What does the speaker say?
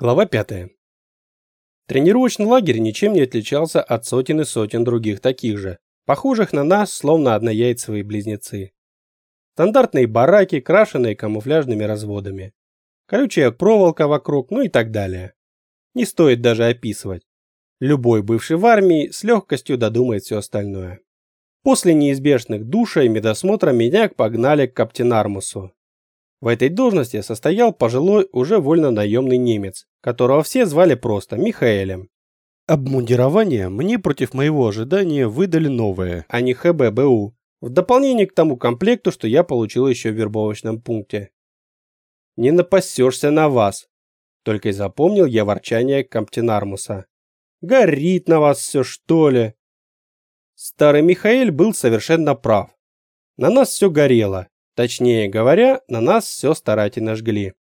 Глава 5. Тренировочный лагерь ничем не отличался от сотен и сотен других таких же, похожих на нас, словно однояйцевые близнецы. Стандартные бараки, крашенные камуфляжными разводами. Колючая проволока вокруг, ну и так далее. Не стоит даже описывать. Любой бывший в армии с легкостью додумает все остальное. После неизбежных душа и медосмотра меня погнали к Каптенармусу, в этой должности состоял пожилой, уже вольно-наемный немец, которого все звали просто Михаэлем. Обмундирование мне против моего ожидания выдали новое, а не ХББУ, в дополнение к тому комплекту, что я получил еще в вербовочном пункте. «Не напасешься на вас», — только и запомнил я ворчание Камптенармуса. «Горит на вас все, что ли?» Старый Михаэль был совершенно прав. На нас все горело, Точнее говоря, на нас все старательно жгли.